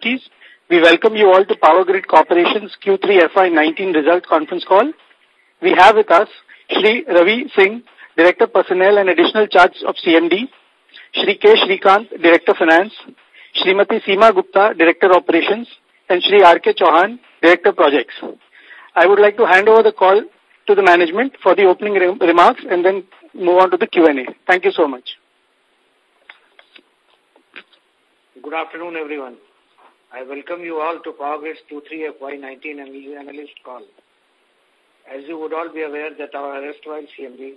Securities. We welcome you all to Power Grid Corporation's Q3 FY19 result conference call. We have with us Shri Ravi Singh, Director Personnel and Additional Charge of CMD, Shri K. Sreekant, Director Finance, Srimati Seema Gupta, Director Operations, and Shri R. K. Chauhan, Director Projects. I would like to hand over the call to the management for the opening remarks and then move on to the Q&A. Thank you so much. Good afternoon, everyone. I welcome you all to Power Grid's Q3 FY19 analyst call. As you would all be aware that our erstwhile CMD,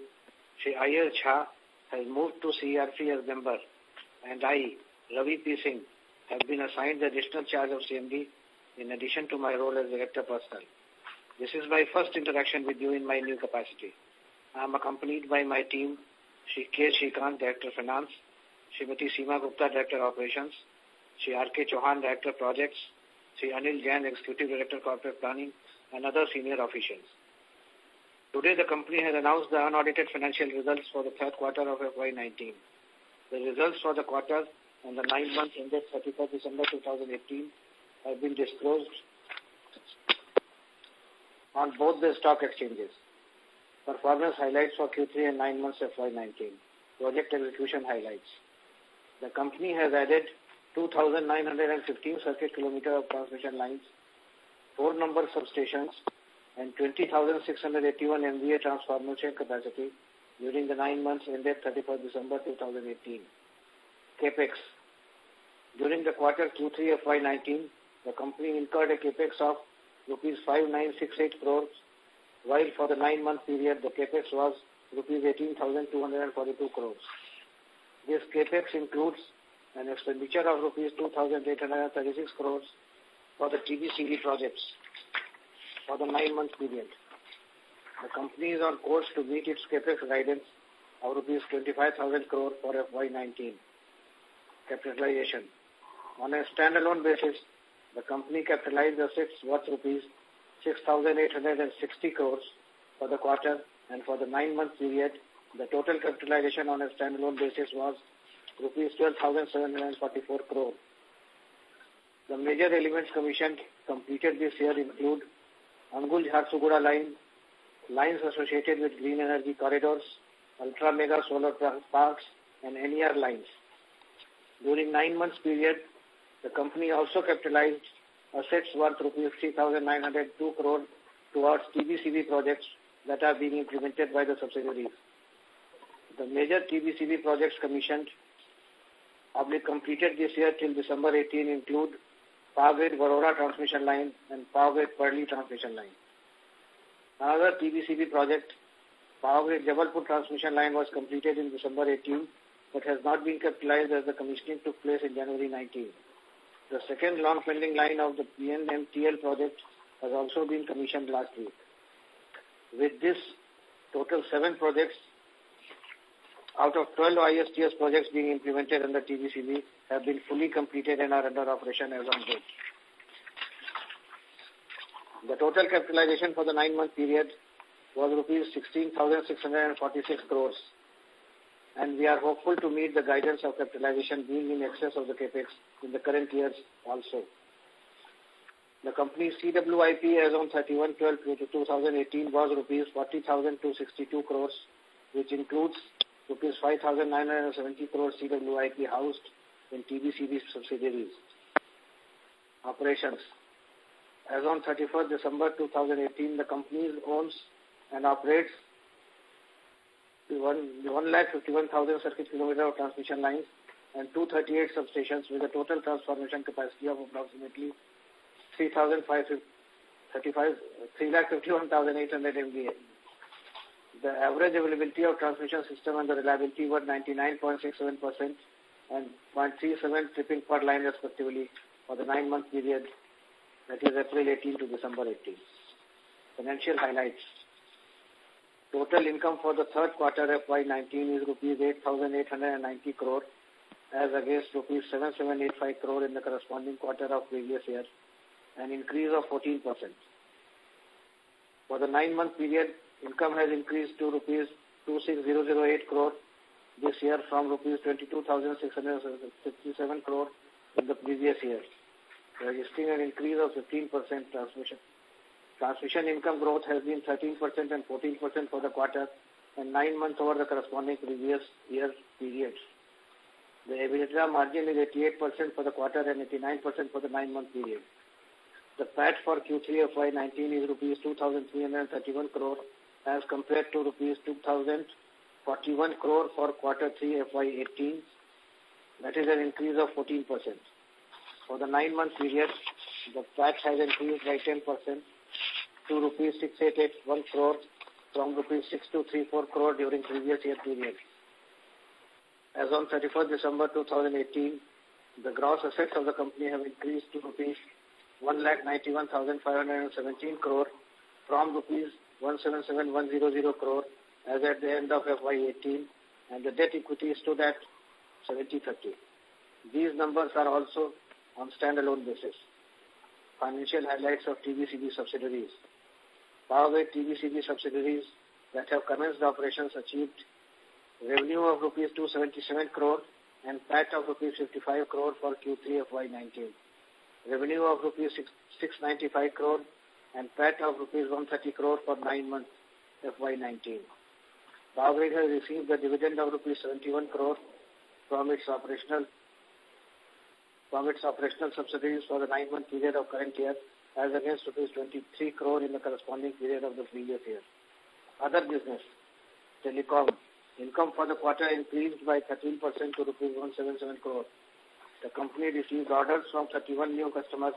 Shri I.R. Jha, has moved to CERC as member, and I, Ravi P. Singh, have been assigned the additional charge of CMD in addition to my role as Director Personnel. This is my first interaction with you in my new capacity. I am accompanied by my team, Shri K. Sreekant, Director Finance, Srimati Seema Gupta, Director Operations, Shri R. K. Chauhan, Director Projects, Shri Anil Jain, Executive Director Corporate Planning, and other senior officials. Today, the company has announced the unaudited financial results for the third quarter of FY19. The results for the quarter and the nine months ended 31st December 2018 have been disclosed on both the stock exchanges. Performance highlights for Q3 and nine months of FY19. Project execution highlights. The company has added 2,915 circuit kilometer of transmission lines, four number substations, and 20,681 MVA transformation capacity during the nine months ended 31st December 2018. CAPEX. During the quarter Q3 FY19, the company incurred a CAPEX of rupees 5968 crores, while for the nine-month period, the CAPEX was rupees 18,242 crores. This CAPEX includes an expenditure of rupees 2,836 crores for the TBCB projects for the nine-month period. The company is on course to meet its CAPEX guidance of rupees 25,000 crores for FY19. Capitalization. On a standalone basis, the company capitalized assets worth rupees 6,860 crores for the quarter and for the nine-month period, the total capitalization on a standalone basis was rupees 12,744 crores. The major elements commissioned completed this year include Angul Jharsuguda line, lines associated with green energy corridors, ultra mega solar parks, and NER lines. During nine months period, the company also capitalized assets worth rupees 3,902 crore towards TBCB projects that are being implemented by the subsidiaries. The major TBCB projects commissioned have completed this year till December 18 include Grid Warora transmission line and Power Grid transmission line. Another TBCB project, Power Jabalpur transmission line was completed in December 18 but has not been capitalized as the commissioning took place in January 19. The second long pending line of the PNMTL project has also been commissioned last week. With this, total seven projects out of 12 ISTS projects being implemented under TBCB have been fully completed and are under operation as on date. The total capitalization for the nine-month period was rupees 16,646 crores and we are hopeful to meet the guidance of capitalization being in excess of the capex in the current years also. The company's CWIP as on 31-12-2018 was rupees 40,262 crores, which includes rupees 5,970 crores CWIP housed in TBCB subsidiaries. Operations. As on 31st December 2018, the company owns and operates 1,51,000 circuit kilometers of transmission lines and 238 substations with a total transformation capacity of approximately 3,51,800 MVA. The average availability of transmission system and the reliability were 99.67% and 0.37 tripping per line respectively for the nine-month period, that is April 18 to December 18. Financial highlights. Total income for the third quarter FY19 is rupees 8,890 crore as against rupees 7,785 crore in the corresponding quarter of previous year, an increase of 14%. For the nine-month period, income has increased to rupees 26,008 crore this year from rupees 22,667 crore in the previous year, registering an increase of 15% transmission. Transmission income growth has been 13% and 14% for the quarter and nine months over the corresponding previous year periods. The EBITDA margin is 88% for the quarter and 89% for the nine-month period. The PAT for Q3 FY19 is rupees 2,331 crore as compared to rupees 2,041 crore for quarter 3 FY18. That is an increase of 14%. For the nine-month period, the PAT has increased by 10% to rupees 6881 crore from rupees 6234 crore during previous year period. As on 31st December 2018, the gross assets of the company have increased to rupees 1,91,517 crore from rupees 177,100 crore as at the end of FY18 and the debt equity stood at 70-30. These numbers are also on standalone basis. Financial highlights of TBCB subsidiaries. Power Grid TBCB subsidiaries that have commenced operations achieved revenue of rupees 277 crore and PAT of rupees 55 crore for Q3 FY19. Revenue of rupees 695 crore and PAT of rupees 130 crore for nine months FY19. Power Grid has received the dividend of rupees 71 crore from its operational from its operational subsidiaries for the nine-month period of current year as against rupees 23 crore in the corresponding period of the previous year. Other business, telecom, income for the quarter increased by 13% to rupees 177 crore. The company received orders from 31 new customers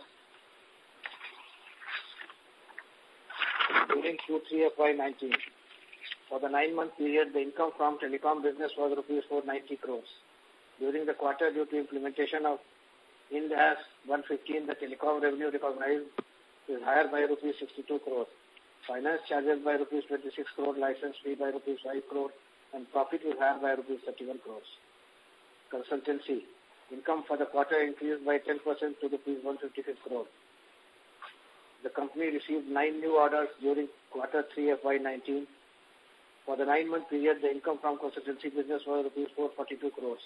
during Q3 FY19. For the nine-month period, the income from telecom business was rupees 490 crores. During the quarter, due to implementation of Ind AS 115, the telecom revenue recognized is higher by rupees 62 crores. Finance charges by rupees 26 crore, license fee by rupees 5 crore, and profit is higher by rupees 31 crores. Consultancy. Income for the quarter increased by 10% to rupees 156 crore. The company received nine new orders during quarter 3 FY19. For the nine-month period, the income from consultancy business was rupees 442 crores.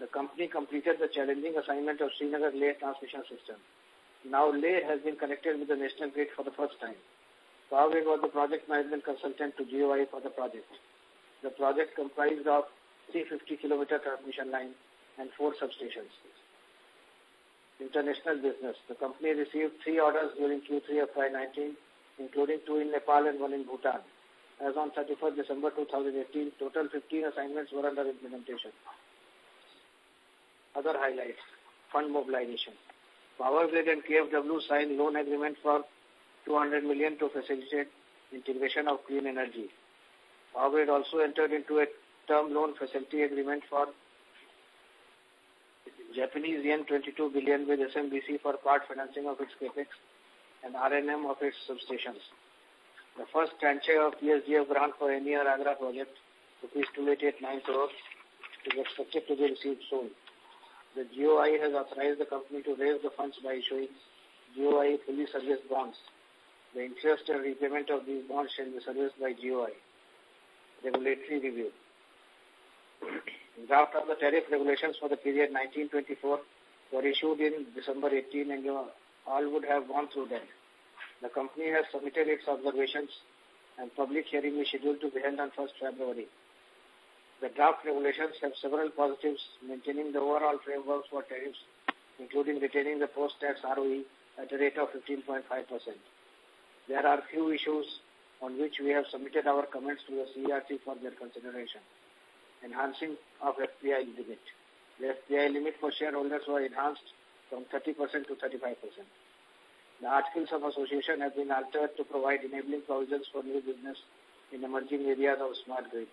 The company completed the challenging assignment of Srinagar Leh transmission system. Now Leh has been connected with the national grid for the first time. Power was the project management consultant to GOI for the project. The project comprised of 350 kilometer transmission line and four substations. International business. The company received three orders during Q3 of FY19, including two in Nepal and one in Bhutan. As on 31st December 2018, total 15 assignments were under implementation. Other highlights. Fund mobilization. Power Grid and KFW signed loan agreement for 200 million to facilitate integration of clean energy. Power Grid also entered into a term loan facility agreement for Japanese yen 22 billion with SMBC for part financing of its capex and R&M of its substations. The first tranche of PSDF grant for NER Agra project, rupees 2889 crores, is expected to be received soon the GOI has authorized the company to raise the funds by issuing GOI fully serviced bonds. The interest and repayment of these bonds shall be serviced by GOI. Regulatory review. Draft of the tariff regulations for the period 1924 were issued in December 18 and you all would have gone through them. The company has submitted its observations and public hearing is scheduled to be held on 1st February. The draft regulations have several positives, maintaining the overall framework for tariffs, including retaining the post-tax ROE at a rate of 15.5%. There are few issues on which we have submitted our comments to the CERC for their consideration. Enhancing of FPI limit. The FPI limit for shareholders was enhanced from 30% to 35%. The articles of association have been altered to provide enabling provisions for new business in emerging areas of smart grid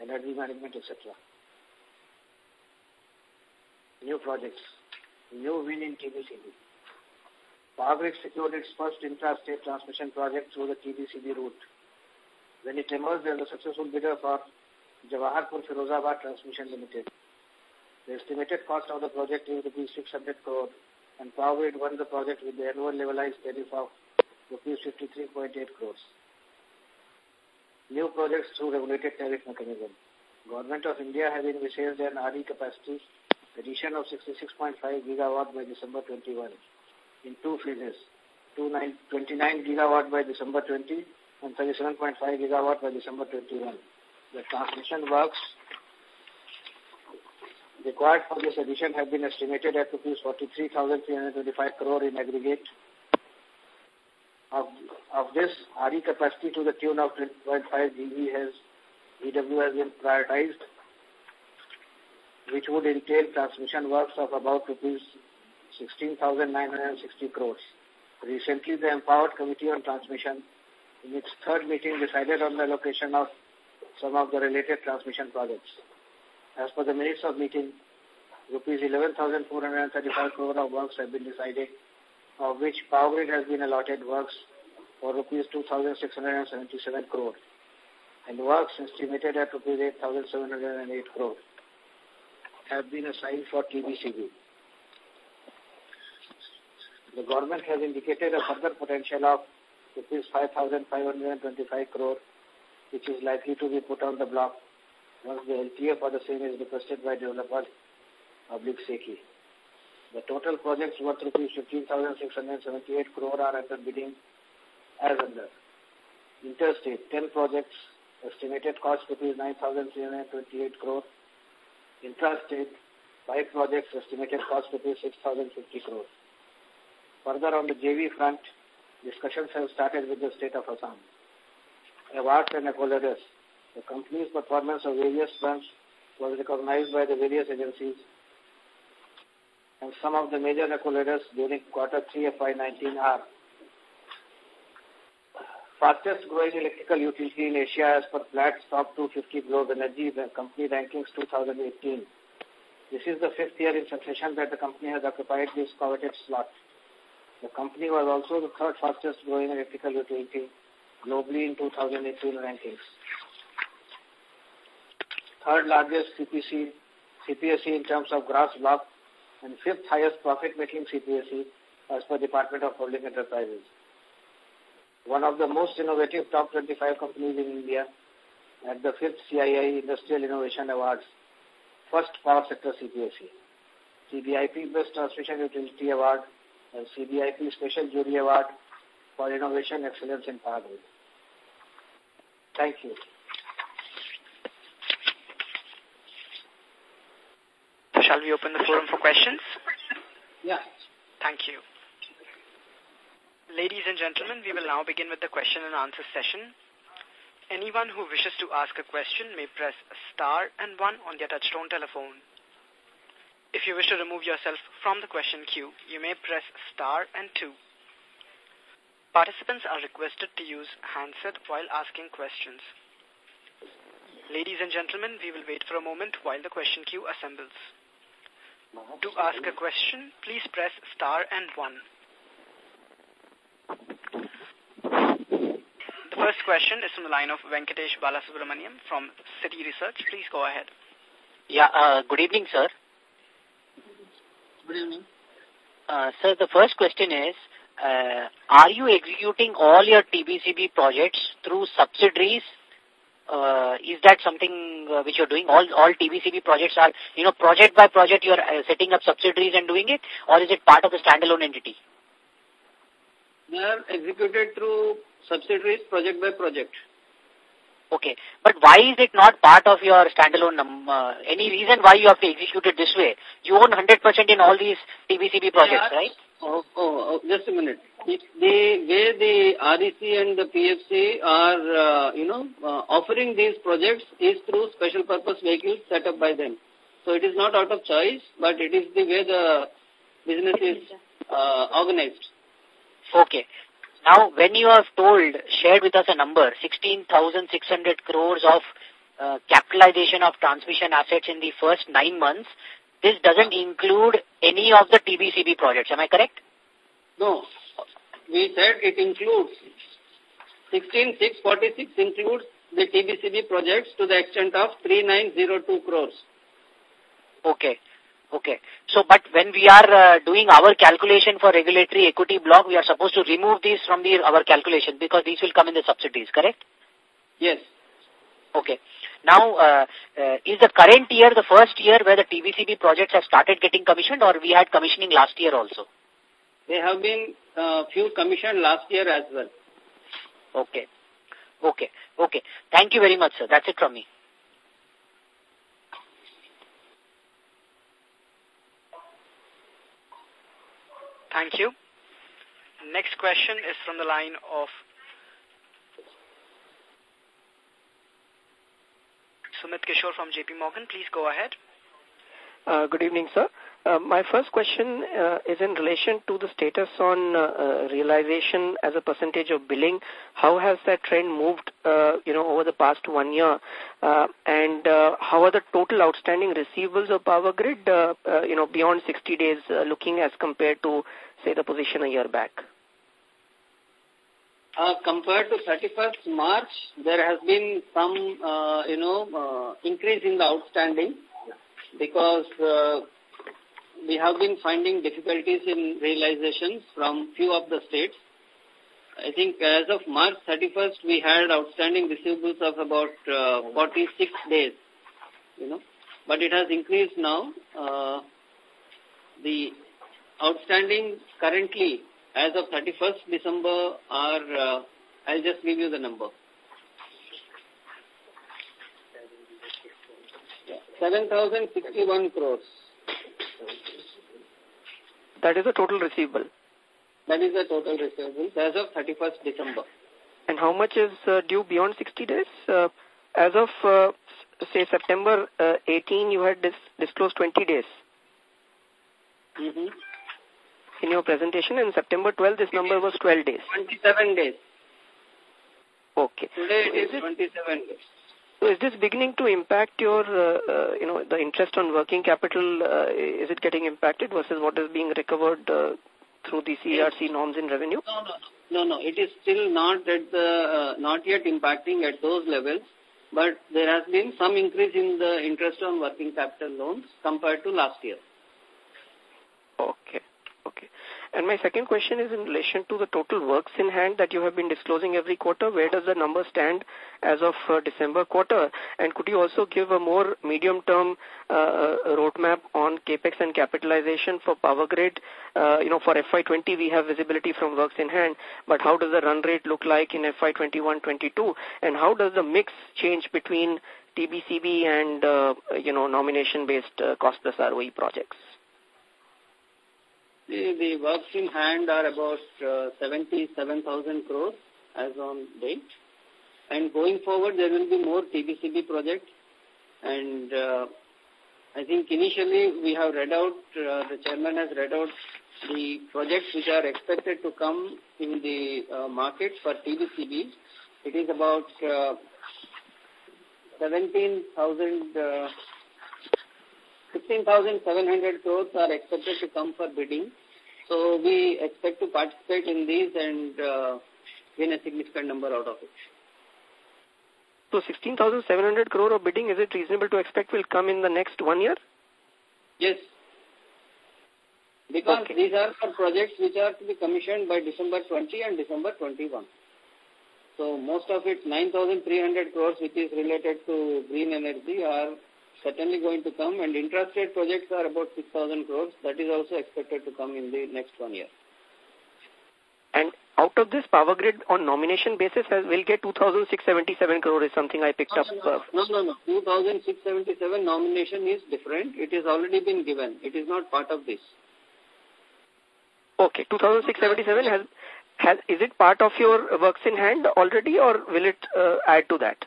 energy management, etc. New projects. New win in TBCB. Power Grid secured its first intra-state transmission project through the TBCB route. When it emerged as a successful bidder for Jawaharpur Firozabad Transmission Limited. The estimated cost of the project is rupees 600 crore and Power won the project with the annual levelized tariff of rupees 53.8 crores new projects through regulated tariff mechanism. Government of India has envisaged an RE capacity addition of 66.5 gigawatt by December 21. in two phases, 29 gigawatt by December 20 and 37.5 gigawatt by December 21. The transmission works required for this addition have been estimated at rupees 43,325 crore in aggregate. Of, of this, RE capacity to the tune of 20.5 GV has, EW has been prioritized, which would entail transmission works of about rupees 16,960 crores. Recently, the Empowered Committee on Transmission, in its third meeting, decided on the allocation of some of the related transmission projects. As per the minutes of meeting, rupees 11,435 crore of works have been decided, of which Power Grid has been allotted works for rupees 2,677 crore and works estimated at rupees 8,708 crore have been assigned for TBCB. The government has indicated a further potential of rupees 5,525 crore, which is likely to be put on the block once the LTA for the same is requested by developers public SECI. The total projects worth rupees 15,678 crore are under bidding as under. Interstate, 10 projects, estimated cost rupees 9,328 crore. Intrastate, 5 projects, estimated cost rupees 6,050 crore. Further on the JV front, discussions have started with the state of Assam. Awards and accolades. The company's performance of various fronts was recognized by the various agencies and some of the major accolades during quarter 3 FY19 are fastest growing electrical utility in Asia as per Platts Top 250 Globe Energy Company Rankings 2018. This is the fifth year in succession that the company has occupied this coveted slot. The company was also the third fastest growing electrical utility globally in 2018 rankings. Third largest CPC, CPSE in terms of gross block and fifth highest profit-making CPSE as per Department of Holding Enterprises. One of the most innovative top 25 companies in India at the fifth CII Industrial Innovation Awards, first power sector CPSE, CBIP Best Transmission Utility Award, and CBIP Special Jury Award for Innovation Excellence in Power Grid. Thank you. Shall we open the forum for questions? Yeah. Thank you. Ladies and gentlemen, we will now begin with the question and answer session. Anyone who wishes to ask a question may press star and one on their touchtone telephone. If you wish to remove yourself from the question queue, you may press star and two. Participants are requested to use handset while asking questions. Ladies and gentlemen, we will wait for a moment while the question queue assembles. To ask a question, please press star and one. The first question is from the line of Venkatesh Balasubramaniam from Citi Research. Please go ahead. Yeah, uh, good evening, sir. Good evening. Uh, sir, the first question is, uh, are you executing all your TBCB projects through subsidiaries? Uh, is that something uh, which you're doing? All, all TBCB projects are, you know, project by project you're uh, setting up subsidiaries and doing it? Or is it part of the standalone entity? They are executed through subsidiaries project by project. Okay. But why is it not part of your standalone? Um, uh, any reason why you have to execute it this way? You own 100% in all these TBCB projects, yeah. right? Oh, oh, oh, just a minute. The way the REC and the PFC are, uh, you know, uh, offering these projects is through special purpose vehicles set up by them. So it is not out of choice, but it is the way the business is uh, organized. Okay. Now, when you have told, shared with us a number, 16,600 crores of uh, capitalization of transmission assets in the first nine months, this doesn't include any of the TBCB projects. Am I correct? No. We said it includes 16,646 includes the TBCB projects to the extent of 3902 crores. Okay. Okay. So, but when we are uh, doing our calculation for regulatory equity block, we are supposed to remove these from the our calculation because these will come in the subsidies, correct? Yes. Okay. Now, uh, uh, is the current year the first year where the TBCB projects have started getting commissioned or we had commissioning last year also? They have been uh, few commissioned last year as well. Okay. Okay. Okay. Thank you very much, sir. That's it from me. Thank you. Next question is from the line of Sumit Kishore from JP Morgan. Please go ahead. Uh, good evening, sir. Uh, my first question uh, is in relation to the status on uh, realization as a percentage of billing. How has that trend moved, uh, you know, over the past one year? Uh, and uh, how are the total outstanding receivables of Power Grid, uh, uh, you know, beyond 60 days, uh, looking as compared to, say, the position a year back? Uh, compared to 31st March, there has been some, uh, you know, uh, increase in the outstanding because uh, we have been finding difficulties in realizations from few of the states. I think as of March 31st, we had outstanding receivables of about uh, 46 days, you know, but it has increased now. Uh, the outstanding currently as of 31st December are, uh, I'll just give you the number. 7,061 crores. That is the total receivable. That is the total receivables as of 31st December. And how much is uh, due beyond 60 days? Uh, as of, uh, say, September uh, 18, you had dis disclosed 20 days. Mm -hmm. In your presentation, in September 12, this number was 12 days. 27 days. Okay. Today it is 27 days. So is this beginning to impact your, uh, uh, you know, the interest on working capital? Uh, is it getting impacted versus what is being recovered uh, through the CERC norms in revenue? No, no, no, no. It is still not at the, uh, not yet impacting at those levels, but there has been some increase in the interest on working capital loans compared to last year. Okay. Okay. And my second question is in relation to the total works in hand that you have been disclosing every quarter. Where does the number stand as of uh, December quarter? And could you also give a more medium-term uh, uh roadmap on capex and capitalization for Power Grid? Uh, you know, for FY20 we have visibility from works in hand, but how does the run rate look like in FY21-22? And how does the mix change between TBCB and, you know, nomination-based uh, cost plus ROE projects? The, works in hand are about uh, 77,000 crores as on date. And going forward, there will be more TBCB projects. And uh, I think initially we have read out, uh, the chairman has read out the projects which are expected to come in the market for TBCB. It is about uh, 17,000 uh, 16,700 crores are expected to come for bidding. So we expect to participate in these and uh, win a significant number out of it. So 16,700 crore of bidding, is it reasonable to expect will come in the next one year? Yes. Because okay. these are for projects which are to be commissioned by December 20 and December 21. So most of it, 9,300 crores, which is related to green energy, are certainly going to come and intrastate projects are about 6,000 crores. That is also expected to come in the next one year. And out of this, Power Grid on nomination basis has, will get 2,677 crore is something I picked no, up. No, no, no, no. 2,677 nomination is different. It has already been given. It is not part of this. Okay, 2,677 has, has, is it part of your works in hand already or will it uh, add to that?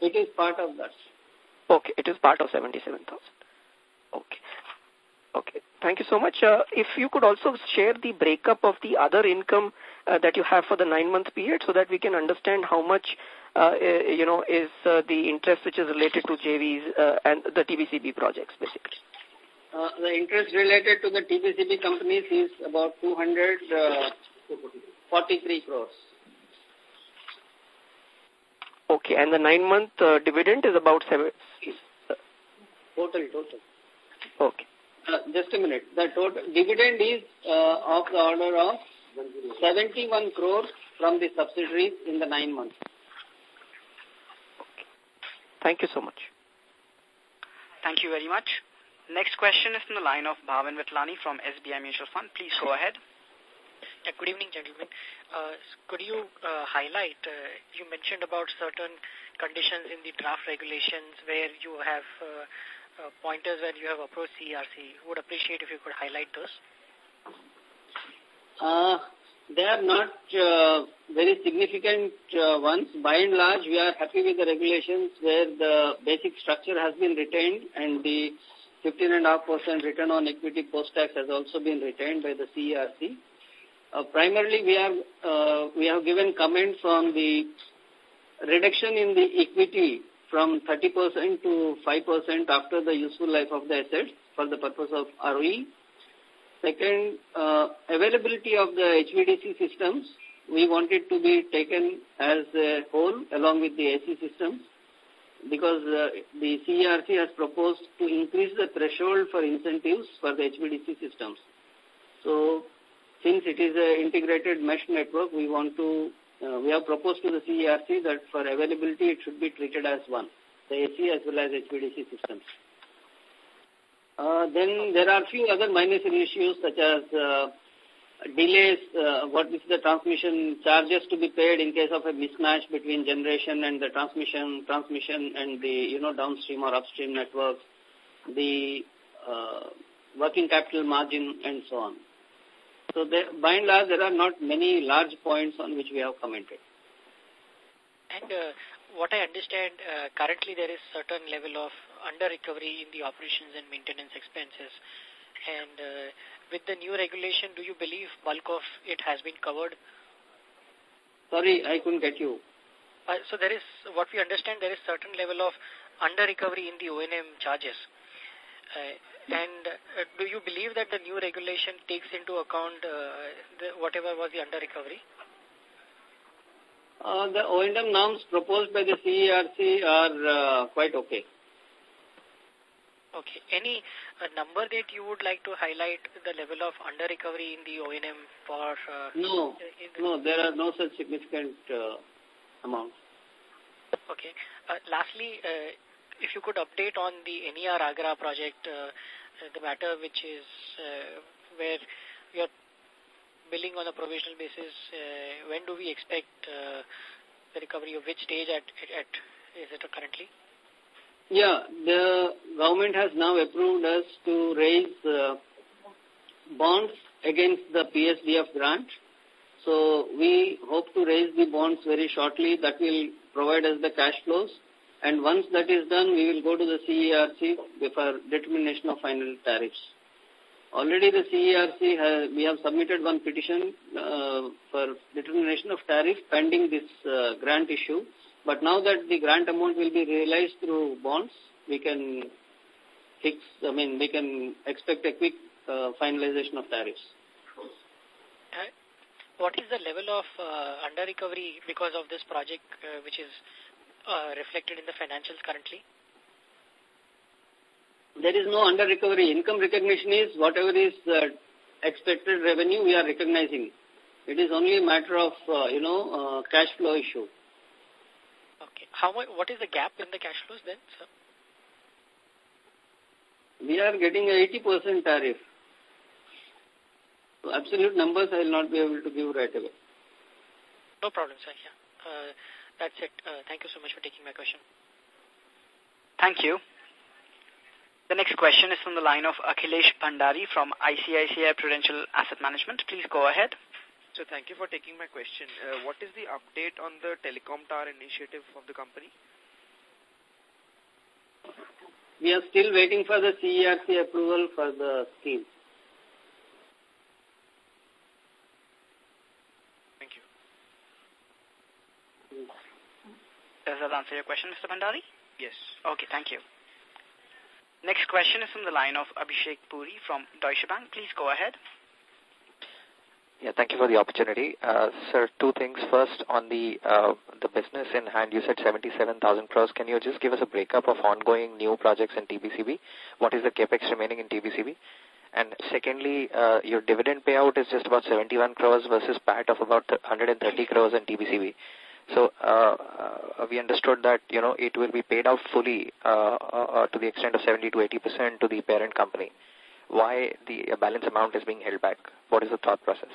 It is part of that. Okay, it is part of 77,000. Okay. Okay, thank you so much. Uh, if you could also share the breakup of the other income uh, that you have for the nine-month period so that we can understand how much, uh, you know, is uh, the interest which is related to JVs uh, and the TBCB projects, basically. Uh, the interest related to the TBCB companies is about 243 crores. Okay, and the nine-month uh, dividend is about seven. Total, total. Okay. Uh, just a minute. The total dividend is uh, of the order of 71 crores from the subsidiaries in the nine months. Okay. Thank you so much. Thank you very much. Next question is from the line of Bhavin Vithlani from SBI Mutual Fund. Please go ahead. good evening, gentlemen. Uh, could you uh, highlight, uh, you mentioned about certain conditions in the draft regulations where you have uh, uh, pointers where you have approached CERC. Would appreciate if you could highlight those. Uh, they are not uh, very significant uh, ones. By and large, we are happy with the regulations where the basic structure has been retained and the 15.5% return on equity post-tax has also been retained by the CERC. Uh, primarily, we have uh, we have given comments on the reduction in the equity from 30% to 5% after the useful life of the assets for the purpose of ROE. Second, uh, availability of the HVDC systems, we want it to be taken as a whole along with the AC systems because uh, the CERC has proposed to increase the threshold for incentives for the HVDC systems. So since it is an integrated mesh network, we want to, uh, we have proposed to the CERC that for availability it should be treated as one, the AC as well as HVDC systems. Uh, then there are few other minor issues such as uh, delays, uh, what is the transmission charges to be paid in case of a mismatch between generation and the transmission, transmission and the, you know, downstream or upstream networks, the uh, working capital margin and so on. So there, by and large, there are not many large points on which we have commented. And uh, what I understand, uh, currently there is certain level of under-recovery in the operations and maintenance expenses. And uh, with the new regulation, do you believe bulk of it has been covered? Sorry, I couldn't get you. Uh, so there is, what we understand, there is certain level of under-recovery in the O&M charges. Uh, and uh, do you believe that the new regulation takes into account uh, the, whatever was the under-recovery? Uh, the O&M norms proposed by the CERC are uh, quite okay. Okay. Any uh, number that you would like to highlight the level of under-recovery in the O&M for... Uh, no, no, there are no such significant uh, amounts. Okay. Uh, lastly, uh, if you could update on the NER Agra project, the matter which is uh, where we are billing on a provisional basis, uh, when do we expect uh, the recovery of which stage at, at is it currently? Yeah, the government has now approved us to raise uh, bonds against the PSDF grant. So we hope to raise the bonds very shortly. That will provide us the cash flows. And once that is done, we will go to the CERC for determination of final tariffs. Already the CERC has, we have submitted one petition uh, for determination of tariff pending this uh, grant issue. But now that the grant amount will be realized through bonds, we can fix, I mean, we can expect a quick uh, finalization of tariffs. What is the level of uh, under-recovery because of this project, which is uh, reflected in the financials currently? There is no under-recovery. Income recognition is whatever is uh, expected revenue, we are recognizing. It is only a matter of, uh, you know, uh, cash flow issue. Okay. How what is the gap in the cash flows then, sir? We are getting a 80% tariff. So absolute numbers I will not be able to give right away. No problem, sir. Yeah. Uh, that's it. Uh, thank you so much for taking my question. Thank you. The next question is from the line of Akhilesh Bhandari from ICICI Prudential Asset Management. Please go ahead. So thank you for taking my question. Uh, what is the update on the telecom tower initiative of the company? We are still waiting for the CERC approval for the scheme. Does that answer your question, Mr. Bhandari? Yes. Okay, thank you. Next question is from the line of Abhishek Puri from Deutsche Bank. Please go ahead. Yeah, thank you for the opportunity. Uh, sir, two things. First, on the uh, the business in hand, you said 77,000 crores. Can you just give us a breakup of ongoing new projects in TBCB? What is the capex remaining in TBCB? And secondly, uh, your dividend payout is just about 71 crores versus PAT of about 130 crores in TBCB. So uh, uh, we understood that you know it will be paid out fully uh, uh, to the extent of 70 to 80 percent to the parent company why the balance amount is being held back? What is the thought process?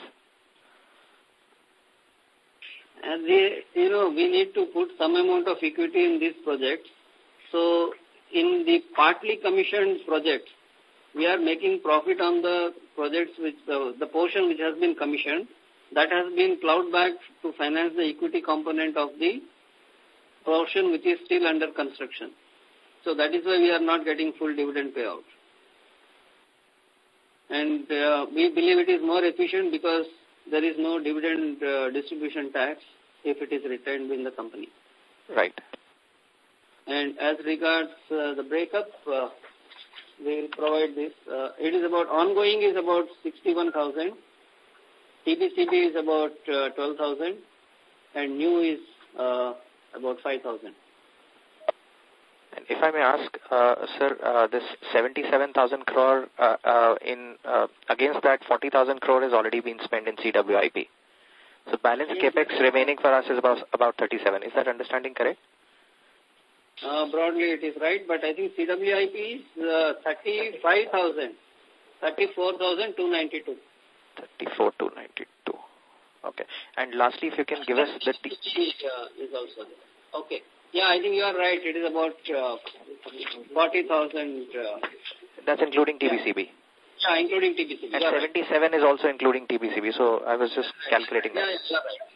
And they, you know, we need to put some amount of equity in this project. So in the partly commissioned projects, we are making profit on the projects which the, the portion which has been commissioned that has been plowed back to finance the equity component of the portion which is still under construction. So that is why we are not getting full dividend payout. And uh, we believe it is more efficient because there is no dividend uh, distribution tax if it is retained in the company. Right. And as regards uh, the breakup, uh, we will provide this. Uh, it is about, ongoing is about 61,000. TBCB is about uh, 12,000 and new is uh, about 5,000. And if I may ask, uh, sir, uh, this 77,000 crore uh, uh, in uh, against that 40,000 crore has already been spent in CWIP. So balance capex remaining for us is about about 37. Is that understanding correct? Uh, broadly it is right, but I think CWIP is uh, 35,000, 34,292. 34,292. Okay. And lastly, if you can give us the... Uh, is also there. Okay. Yeah, I think you are right. It is about uh, 40,000. Uh, That's including TBCB. Yeah, including TBCB. And yeah, 77 right. is also including TBCB. So I was just calculating that. Yeah, right.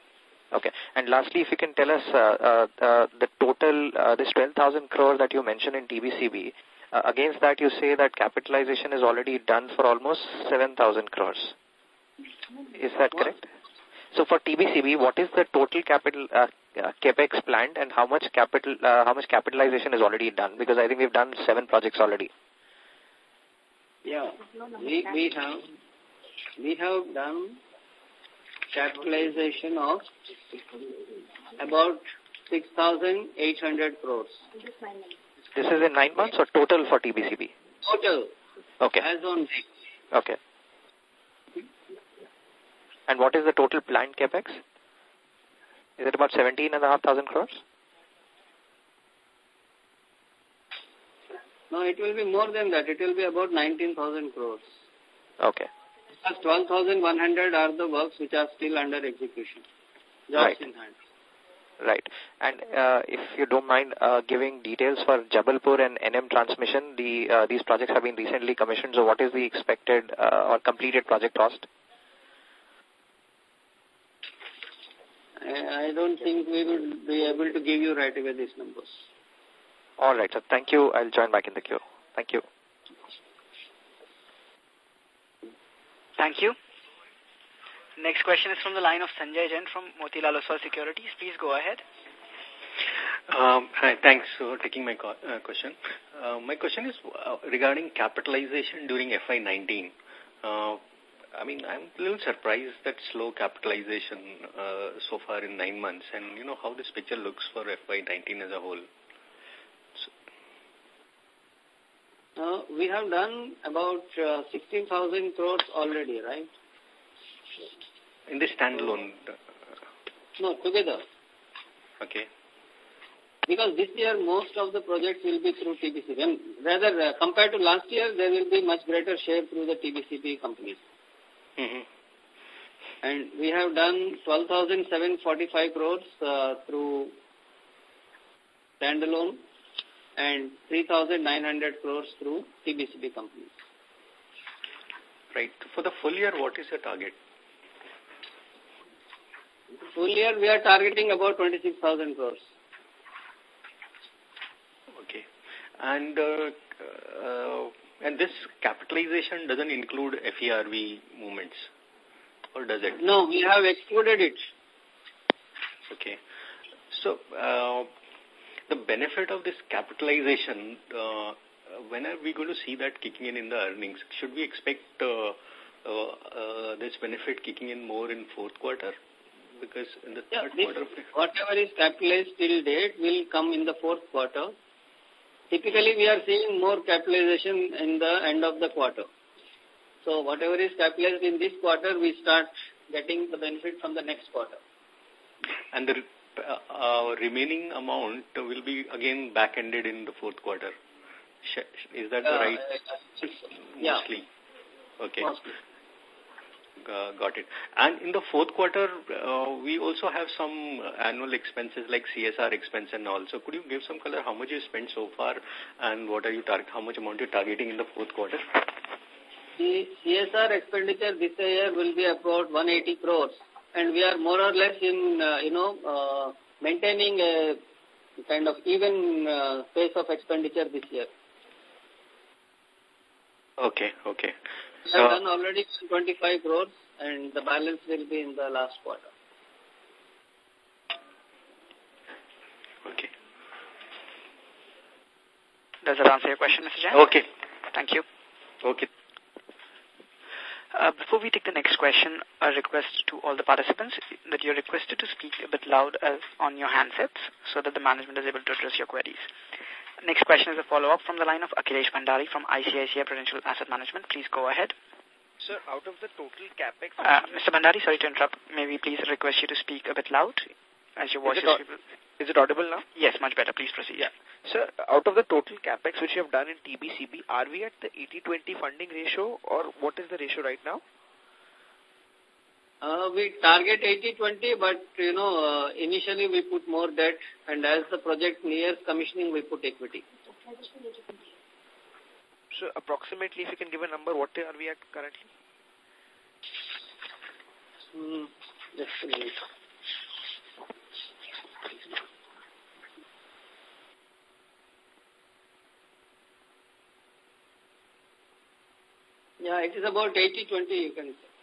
Okay. And lastly, if you can tell us uh, uh, uh, the total, uh, this 12,000 crore that you mentioned in TBCB, uh, against that you say that capitalization is already done for almost 7,000 crores. Is that correct? So for TBCB, what is the total capital uh, uh, capex planned, and how much capital uh, how much capitalization is already done? Because I think we've done seven projects already. Yeah, we, we have we have done capitalization of about 6,800 crores. This is in nine months or total for TBCB? Total, Okay. as on date. Okay. And what is the total planned capex? Is it about 17,500 crores? No, it will be more than that. It will be about 19,000 crores. Okay. Plus 12,100 are the works which are still under execution. Jobs Right. in hand. Right. And uh, if you don't mind uh, giving details for Jabalpur and NM transmission, the uh, these projects have been recently commissioned. So what is the expected uh, or completed project cost? I, I don't think we will be able to give you right away these numbers. All right. So thank you. I'll join back in the queue. Thank you. Thank you. Next question is from the line of Sanjay Jain from Motilal Oswal Securities. Please go ahead. Um, hi, thanks for taking my co uh, question. Uh, my question is uh, regarding capitalization during FY19. I mean, I'm a little surprised that slow capitalization uh, so far in nine months and, you know, how this picture looks for FY19 as a whole. Uh, we have done about uh, 16,000 crores already, right? In this standalone, uh, No, together. okay. Because this year most of the projects will be through TBCB. And rather, uh, compared to last year, there will be much greater share through the TBCB companies. Mm -hmm. And we have done 12,745 crores uh, through standalone and 3,900 crores through TBCB companies. Right. For the full year, what is your target? Full year, we are targeting about 26,000 crores. Okay. And uh, uh, and this capitalization doesn't include FERV movements, or does it? No, we have excluded it. Okay. So, uh, the benefit of this capitalization, uh, when are we going to see that kicking in in the earnings? Should we expect uh, uh, uh, this benefit kicking in more in fourth quarter? Because in the Yeah, third this, quarter... whatever is capitalized till date will come in the fourth quarter. Typically, we are seeing more capitalization in the end of the quarter. So, whatever is capitalized in this quarter, we start getting the benefit from the next quarter. And the uh, uh, remaining amount will be again back-ended in the fourth quarter. Is that the Uh, right? yeah. Mostly. Okay. Mostly. Uh, got it. And in the fourth quarter, uh, we also have some annual expenses like CSR expense and all. So could you give some color how much you spent so far and what are you target, how much amount you're targeting in the fourth quarter? The CSR expenditure this year will be about 180 crores and we are more or less in, uh, you know, uh, maintaining a kind of even uh, pace of expenditure this year. Okay, okay. We have done already 25 crores and the balance will be in the last quarter. Okay. Does that answer your question, Mr. Jain? Okay. Thank you. Okay. Uh, before we take the next question, a request to all the participants that you're requested to speak a bit loud as on your handsets so that the management is able to address your queries. Next question is a follow-up from the line of Akhilesh Bhandari from ICICI Prudential Asset Management. Please go ahead. Sir, out of the total capex... Uh, Mr. Bhandari, sorry to interrupt. May we please request you to speak a bit loud as your voice is... It is, is it audible now? Yes, much better. Please proceed. Yeah. Sir, out of the total capex which you have done in TBCB, are we at the 80-20 funding ratio or what is the ratio right now? Uh, we target 80-20, but, you know, uh, initially we put more debt, and as the project nears commissioning, we put equity. So, approximately, if you can give a number, what are we at currently? Hmm, just a minute. Yeah, it is about 80-20, you can say.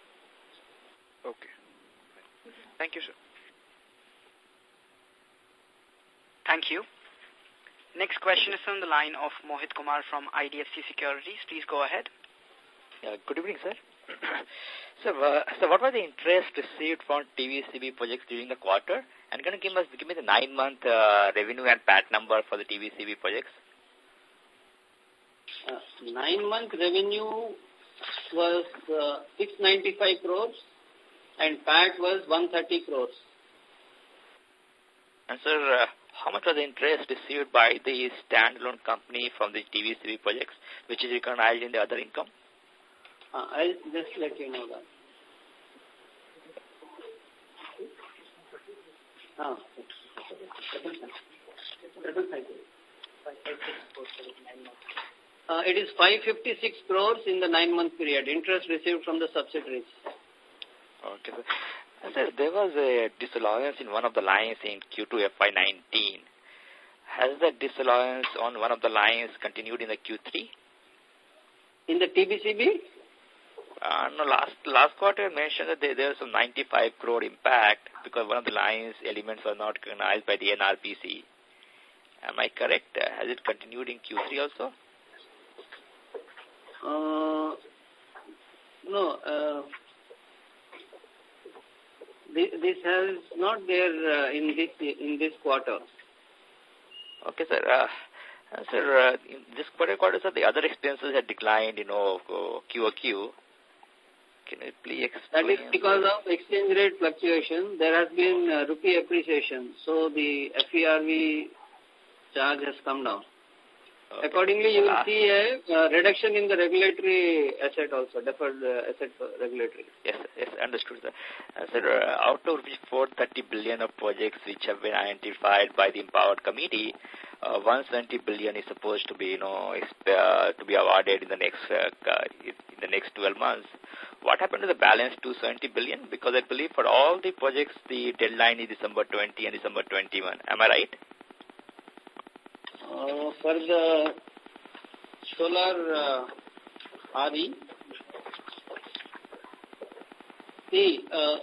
Okay. Thank you, sir. Thank you. Next question is from the line of Mohit Kumar from IDFC Securities. Please go ahead. Yeah, good evening, sir. so, uh, so what was the interest received from TBCB projects during the quarter? And can you give, us, give me the nine-month uh, revenue and PAT number for the TBCB projects? Uh, nine-month revenue was uh, 695 crores and PAT was 130 crores. And sir, uh, how much was the interest received by the standalone company from the TBCB projects, which is recognized in the other income? Uh, I'll just let you know that. Ah, uh, it is 556 crores in the nine-month period, interest received from the subsidiaries. Okay, sir. There was a disallowance in one of the lines in Q2 FY19. Has that disallowance on one of the lines continued in the Q3? In the TBCB? Uh, no, last last quarter mentioned that there, there was some 95 crore impact because one of the lines elements were not recognized by the NRPC. Am I correct? Uh, has it continued in Q3 also? Uh, no, uh, this has not there uh, in this in this quarter. Okay, sir. Uh, sir, uh, in this quarter, quarter, sir, the other expenses had declined, you know, QOQ. Can you please explain? That is because of exchange rate fluctuation. There has been uh, rupee appreciation. So the FERV charge has come down. Okay. Accordingly, you will see a reduction in the regulatory asset also, deferred uh, asset regulatory. Yes, yes, understood, sir. Uh, sir, uh, out of the 430 billion of projects which have been identified by the empowered committee, uh, 170 billion is supposed to be, you know, uh, to be awarded in the next uh, in the next 12 months. What happened to the balance 270 billion? Because I believe for all the projects, the deadline is December 20 and December 21. Am I right? Uh, for the solar uh, RE, uh,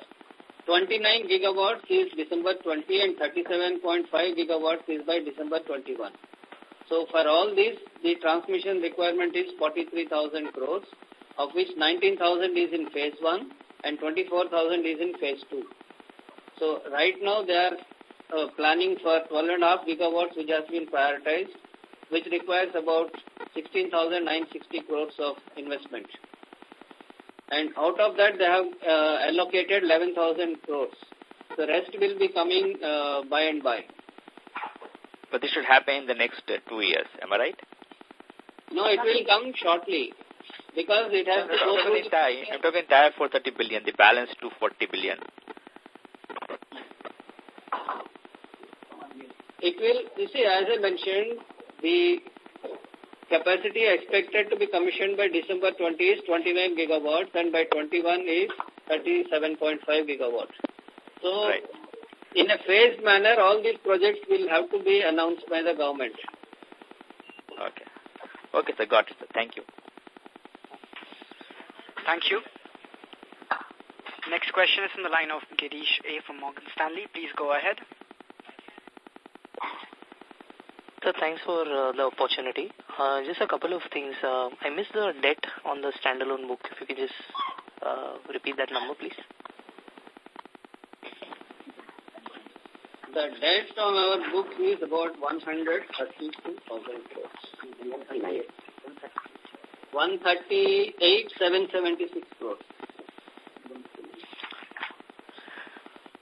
29 gigawatts is December 20 and 37.5 gigawatts is by December 21. So for all this, the transmission requirement is 43,000 crores, of which 19,000 is in phase 1 and 24,000 is in phase 2. So right now they are uh, planning for 12.5 gigawatts which has been prioritized, which requires about 16,960 crores of investment. And out of that, they have uh, allocated 11,000 crores. The rest will be coming uh, by and by. But this should happen in the next uh, two years, am I right? No, it will come shortly. because it has through... I'm talking entire 430 billion, the balance 240 billion. It will, you see, as I mentioned, the capacity expected to be commissioned by December 20 is 29 gigawatts and by 21 is 37.5 gigawatts. So, right. in a phased manner, all these projects will have to be announced by the government. Okay. Okay, sir. Got it, sir. Thank you. Thank you. Next question is from the line of Girish A. from Morgan Stanley. Please go ahead. Sir, thanks for uh, the opportunity. Uh, just a couple of things. Uh, I missed the debt on the standalone book. If you could just uh, repeat that number, please. The debt on our book is about 132,000 crores. 138,776 crores.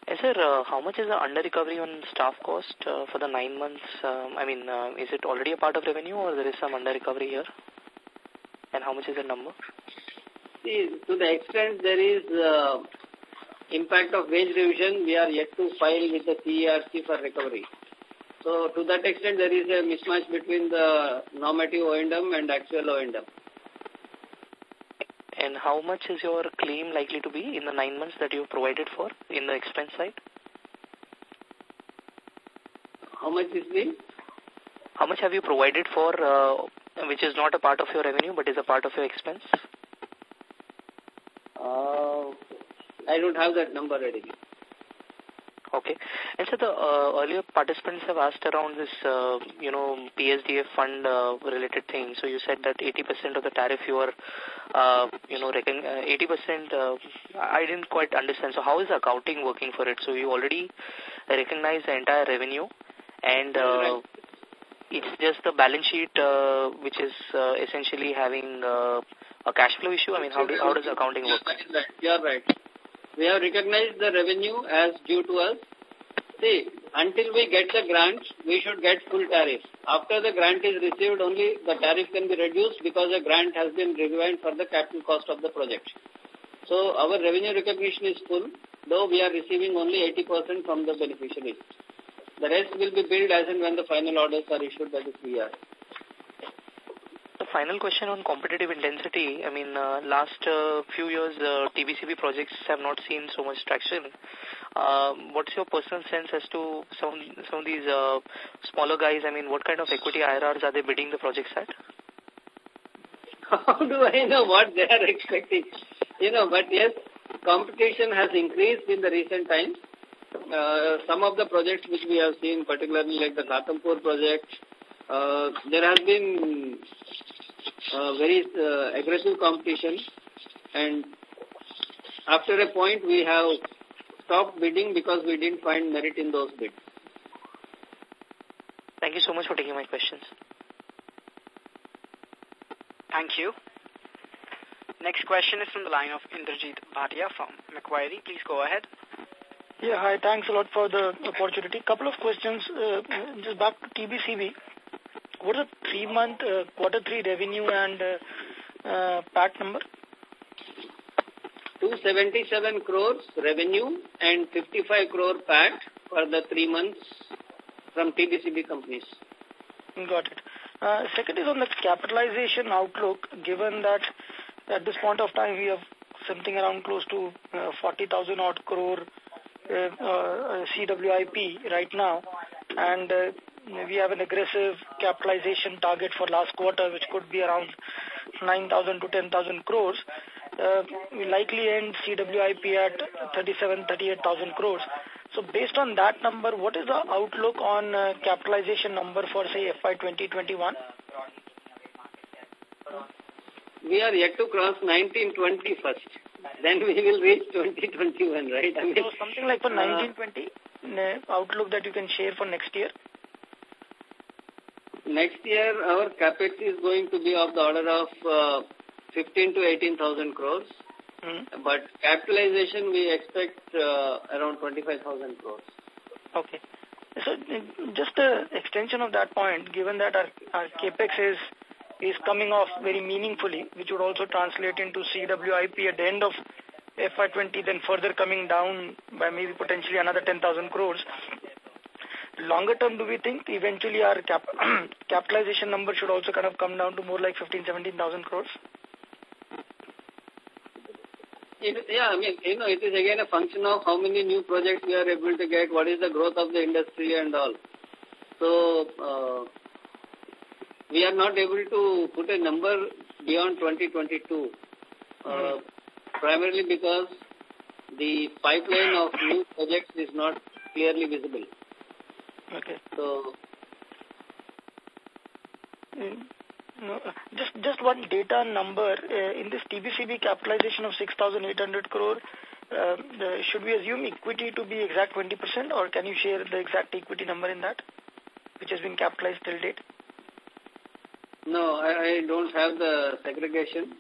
Yes, sir, uh, how much is the under recovery on staff cost uh, for the nine months? Um, I mean, uh, is it already a part of revenue or there is some under recovery here? And how much is the number? See, to the extent there is impact of wage revision, we are yet to file with the CERC for recovery. So, to that extent, there is a mismatch between the normative O&M and actual O&M. And how much is your claim likely to be in the nine months that you've provided for in the expense side? How much is the? How much have you provided for, uh, which is not a part of your revenue but is a part of your expense? Uh, I don't have that number ready. Okay. And so the uh, earlier participants have asked around this, uh, you know, PSDF fund uh, related thing. So you said that 80% of the tariff you are, uh, you know, 80%, uh, uh, I didn't quite understand. So how is accounting working for it? So you already recognize the entire revenue and uh, it's just the balance sheet uh, which is uh, essentially having uh, a cash flow issue? I mean, how, do, how does accounting work? You're right. We have recognized the revenue as due to us. See, until we get the grant, we should get full tariff. After the grant is received, only the tariff can be reduced because the grant has been reviewed for the capital cost of the project. So our revenue recognition is full, though we are receiving only 80% from the beneficiaries. The rest will be billed as and when the final orders are issued by the CR. The final question on competitive intensity. I mean, uh, last uh, few years, uh, TBCB projects have not seen so much traction. Uh, what's your personal sense as to some, some of these uh, smaller guys? I mean, what kind of equity IRRs are they bidding the projects at? How do I know what they are expecting? You know, but yes, competition has increased in the recent times. Uh, some of the projects which we have seen, particularly like the Ghatampur project, uh, there has been uh, very aggressive competition and after a point we have stopped bidding because we didn't find merit in those bids. Thank you so much for taking my questions. Thank you. Next question is from the line of Indrajit Bhatia from Macquarie. Please go ahead. Yeah, hi. Thanks a lot for the opportunity. Couple of questions. Uh, just back to TBCB. What is the three-month uh, quarter three revenue and uh, uh, PAT number? 277 crores revenue and 55 crore PAT for the three months from TBCB companies. Got it. Uh, second is on the capitalization outlook, given that at this point of time we have something around close to uh, 40,000 odd crore uh, uh, CWIP right now, and uh, we have an aggressive capitalization target for last quarter, which could be around 9,000 to 10,000 crores. Uh, we likely end CWIP at 37, 38,000 crores. So based on that number, what is the outlook on uh, capitalization number for, say, FY 2021? We are yet to cross 1920 first. Then we will reach 2021, right? I mean, so something like for 1920 uh, outlook that you can share for next year? Next year, our capex is going to be of the order of uh, 15 to 18,000 crores. Mm. But capitalization, we expect uh, around 25,000 crores. Okay. So just an extension of that point, given that our, our capex is is coming off very meaningfully, which would also translate into CWIP at the end of FY20, then further coming down by maybe potentially another 10,000 crores. Longer term, do we think eventually our cap capitalization number should also kind of come down to more like 15, 17,000 crores? It, yeah, I mean, you know, it is again a function of how many new projects we are able to get, what is the growth of the industry and all. So, uh, we are not able to put a number beyond 2022, uh, mm. primarily because the pipeline of new projects is not clearly visible. Okay. So, mm. No, just just one data number uh, in this TBCB capitalization of 6,800 crore. Uh, should we assume equity to be exact 20% or can you share the exact equity number in that which has been capitalized till date? No, I, I don't have the segregation,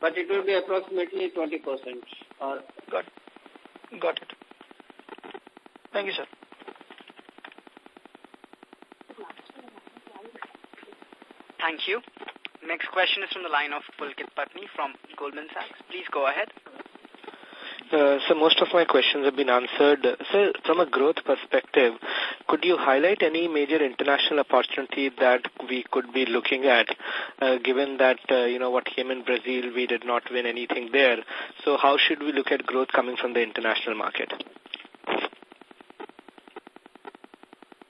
but it will be approximately 20%. Or got, got it. Thank you, sir. Thank you. Next question is from the line of Pulkit Patni from Goldman Sachs. Please go ahead. Uh, so most of my questions have been answered. So from a growth perspective, could you highlight any major international opportunity that we could be looking at, uh, given that, uh, you know, what came in Brazil, we did not win anything there. So how should we look at growth coming from the international market?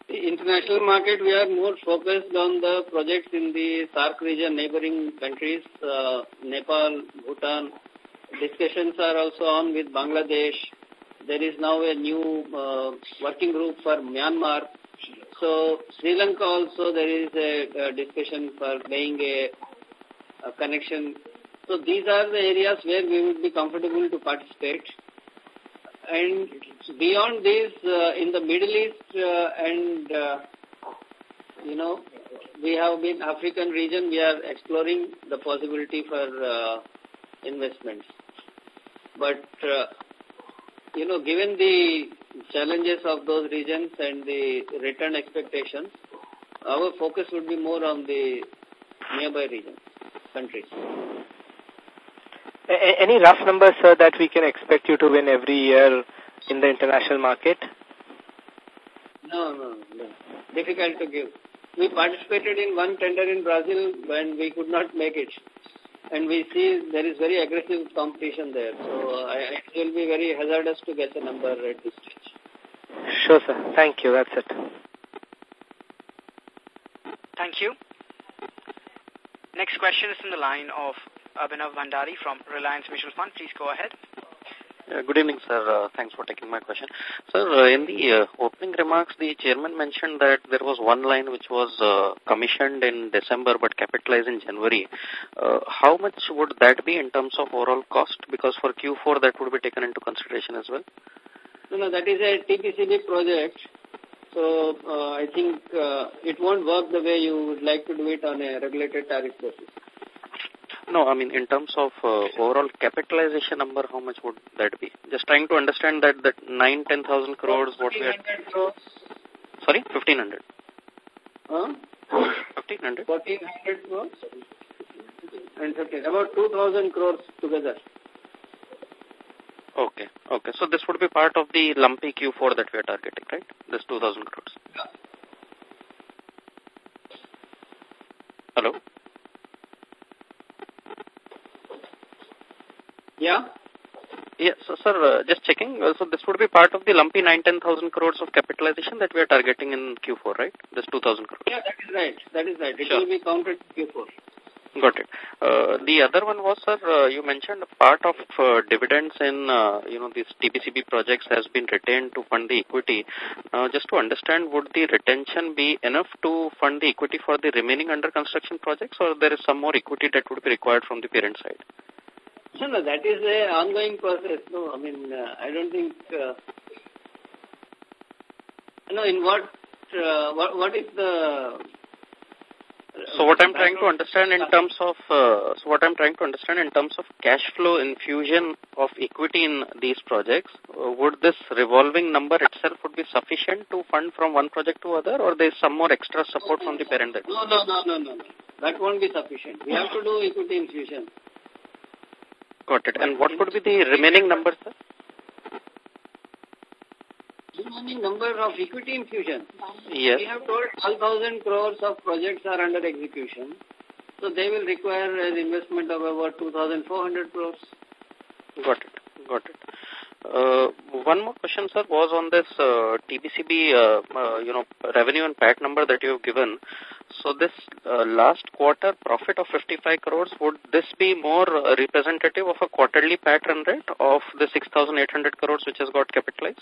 The international market, we are more focused on the projects in the SAARC region, neighboring countries, uh, Nepal, Bhutan, Discussions are also on with Bangladesh. There is now a new uh, working group for Myanmar. So Sri Lanka also there is a, a discussion for laying a, a, connection. So these are the areas where we would be comfortable to participate. And beyond this, uh, in the Middle East uh, and, uh, you know, we have been African region, we are exploring the possibility for investments. But, you know, given the challenges of those regions and the return expectations, our focus would be more on the nearby regions, countries. Any rough numbers, sir, that we can expect you to win every year in the international market? No, no, no. Difficult to give. We participated in one tender in Brazil when we could not make it and we see there is very aggressive competition there. So I, it will be very hazardous to get a number at this stage. Sure, sir. Thank you. That's it. Thank you. Next question is from the line of Abhinav Bandari from Reliance Mutual Fund. Please go ahead. Uh, good evening, sir. Uh, thanks for taking my question. Sir, uh, in the uh, opening remarks, the chairman mentioned that there was one line which was uh, commissioned in December but capitalized in January. Uh, how much would that be in terms of overall cost? Because for Q4, that would be taken into consideration as well. No, no, that is a TBCB project. So I think it won't work the way you would like to do it on a regulated tariff basis. No, I mean, in terms of uh, overall capitalization number, how much would that be? Just trying to understand that that 9, 10,000 crores, what we are... Crores. Sorry, 1,500. Huh? 1,500? 1,400 crores. And 15, about 2,000 crores together. Okay, okay. So this would be part of the lumpy Q4 that we are targeting, right? This 2,000 crores. Hello? Yeah. Yes, so, sir, uh, just checking. Uh, so this would be part of the lumpy 9 10,000 crores of capitalization that we are targeting in Q4, right? This 2,000 crores. Yeah, that is right. That is right. It sure. will be counted Q4. Got it. Uh, the other one was, sir, uh, you mentioned part of uh, dividends in, uh, you know, these TBCB projects has been retained to fund the equity. Uh, just to understand, would the retention be enough to fund the equity for the remaining under construction projects or there is some more equity that would be required from the parent side? No, no, that is an ongoing process. No, I mean, uh, I don't think. Uh, no, in what, uh, what, what is the. So what I'm trying to understand in terms of, uh, so what I'm trying to understand in terms of cash flow infusion of equity in these projects, uh, would this revolving number itself would be sufficient to fund from one project to other or there is some more extra support from the parent? No, no, no, no, no. That won't be sufficient. We have to do equity infusion. Got it. And what would be the remaining number, sir? Remaining number of equity infusion. Yes. We have told 12,000 crores of projects are under execution. So they will require an investment of about 2,400 crores. Got it. Got it. Uh, one more question, sir, was on this uh, TBCB, uh, uh, you know, revenue and PAT number that you have given. So this uh, last quarter profit of 55 crores, would this be more uh, representative of a quarterly PAT run rate of the 6,800 crores which has got capitalized?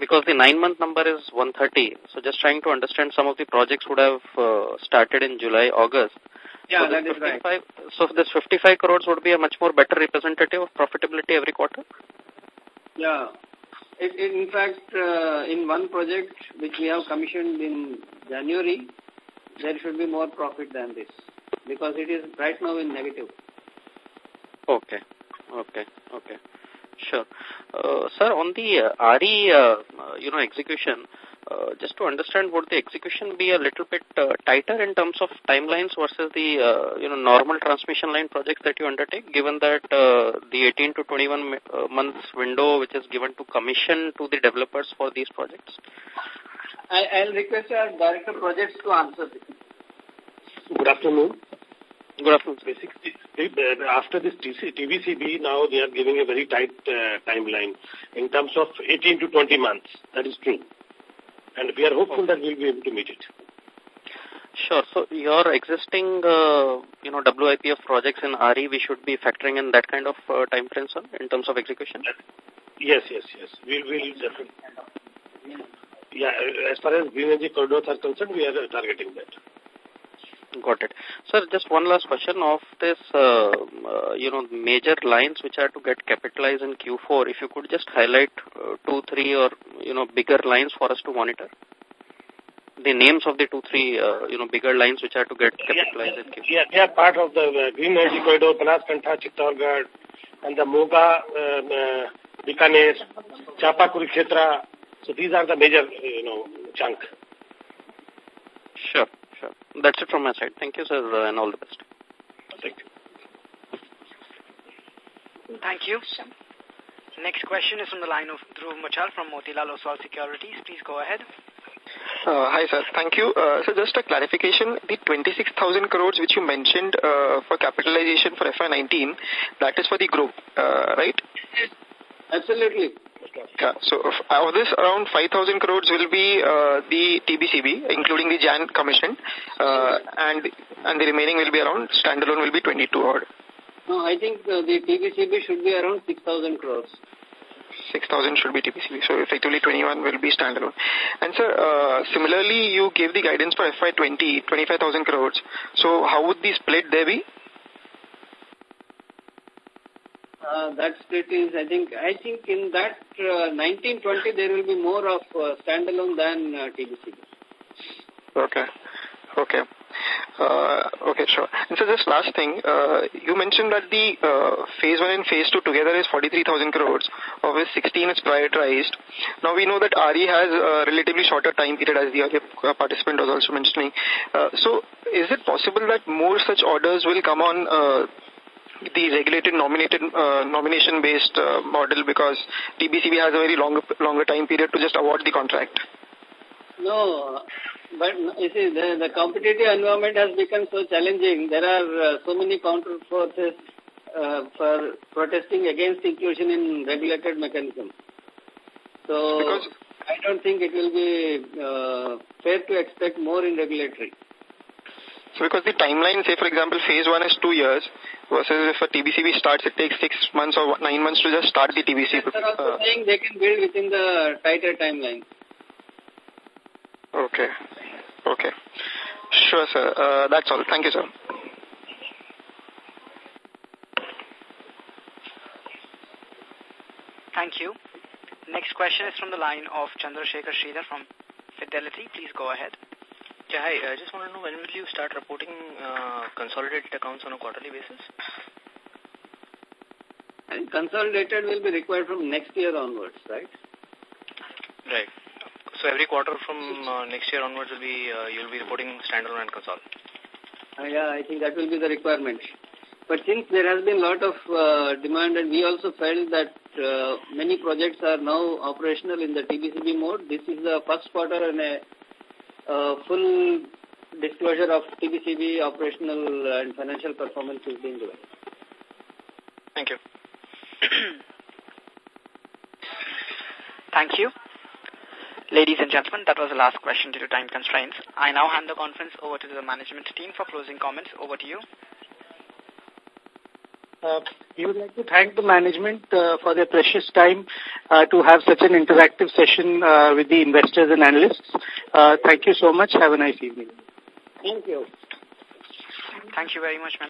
Because the nine-month number is 130. So just trying to understand some of the projects would have started in July, August. Yeah, so that this is right. 55 So this 55 crores would be a much more better representative of profitability every quarter? Yeah. It, it, in fact, uh, in one project which we have commissioned in January, there should be more profit than this because it is right now in negative. Okay, okay, okay. Sure. Uh, sir, on the uh, RE, uh, uh, you know, execution, uh, just to understand, would the execution be a little bit uh, tighter in terms of timelines versus the, uh, you know, normal transmission line projects that you undertake, given that uh, the 18 to 21 uh, months window which is given to commission to the developers for these projects? I, I'll request our Director Projects to answer this. Good afternoon. Good afternoon. Basically, uh, after this TC, TBCB, now they are giving a very tight uh, timeline in terms of 18 to 20 months. That is true. And we are hopeful that we'll be able to meet it. Sure. So your existing, uh, you know, WIPF projects in RE, we should be factoring in that kind of uh, time frame, sir, in terms of execution? Yes, yes, yes. We'll, we'll definitely. Yeah, as far as green energy corridors are concerned, we are targeting that. Got it. Sir, just one last question of this, uh, uh, you know, major lines which are to get capitalized in Q4. If you could just highlight uh, two, three or, you know, bigger lines for us to monitor. The names of the two, three, uh, you know, bigger lines which are to get capitalized in Q4. Yeah, they are part of the uh, green energy corridor, Banaskantha, Chittorgarh, and the Moga, um, uh, Bikaner, Champa Kurukshetra. So these are the major, uh, you know, chunk. Sure, sure. That's it from my side. Thank you, sir, and all the best. Thank you. Thank you. Next question is from the line of Dhruv Muchhal from Motilal Oswal Securities. Please go ahead. Uh, hi, sir. Thank you. Uh, so just a clarification, the 26,000 crores which you mentioned uh, for capitalization for FY19, that is for the group, uh, right? Absolutely. Yeah. So of, out of this, around 5,000 crores will be uh, the TBCB, including the JAN commission, uh, and and the remaining will be around, standalone will be 22 odd. No, I think uh, the TBCB should be around 6,000 crores. 6,000 should be TBCB. So effectively 21 will be standalone. And sir, uh, similarly, you gave the guidance for FY20, 25,000 crores. So how would the split there be? Uh, that split is, I think, I think in that uh, 1920 there will be more of uh, standalone than uh, TBCB. Okay. Okay. Uh, okay, sure. And so just last thing, uh, you mentioned that the uh, phase 1 and phase 2 together is 43,000 crores, of which 16 is prioritized. Now we know that RE has a relatively shorter time period as the other uh, participant was also mentioning. Uh, so is it possible that more such orders will come on uh, the regulated nominated uh, nomination based uh, model because TBCB has a very longer longer time period to just award the contract. No, but you see, the, the competitive environment has become so challenging. There are uh, so many counter forces uh, for protesting against inclusion in regulated mechanism. So because I don't think it will be uh, fair to expect more in regulatory. So because the timeline, say for example, phase one is two years versus if a TBCB starts, it takes six months or nine months to just start the TBCB. They're also saying they can build within the tighter timeline. Okay. Okay. Sure, sir. Uh, that's all. Thank you, sir. Thank you. Next question is from the line of Chandrasekhar Sridhar from Fidelity. Please go ahead. Yeah, hi. I just want to know when will you start reporting uh, consolidated accounts on a quarterly basis? And consolidated will be required from next year onwards, right? Right. So every quarter from uh, next year onwards will be, uh, you'll be reporting standalone and console. Uh, yeah, I think that will be the requirement. But since there has been a lot of uh, demand and we also felt that uh, many projects are now operational in the TBCB mode, this is the first quarter and a uh, full disclosure of TBCB operational and financial performance is being given. Thank you. Thank you. Ladies and gentlemen, that was the last question due to time constraints. I now hand the conference over to the management team for closing comments. Over to you. Uh, we would like to thank the management uh, for their precious time uh, to have such an interactive session uh, with the investors and analysts. Uh, thank you so much. Have a nice evening. Thank you. Thank you very much, ma'am.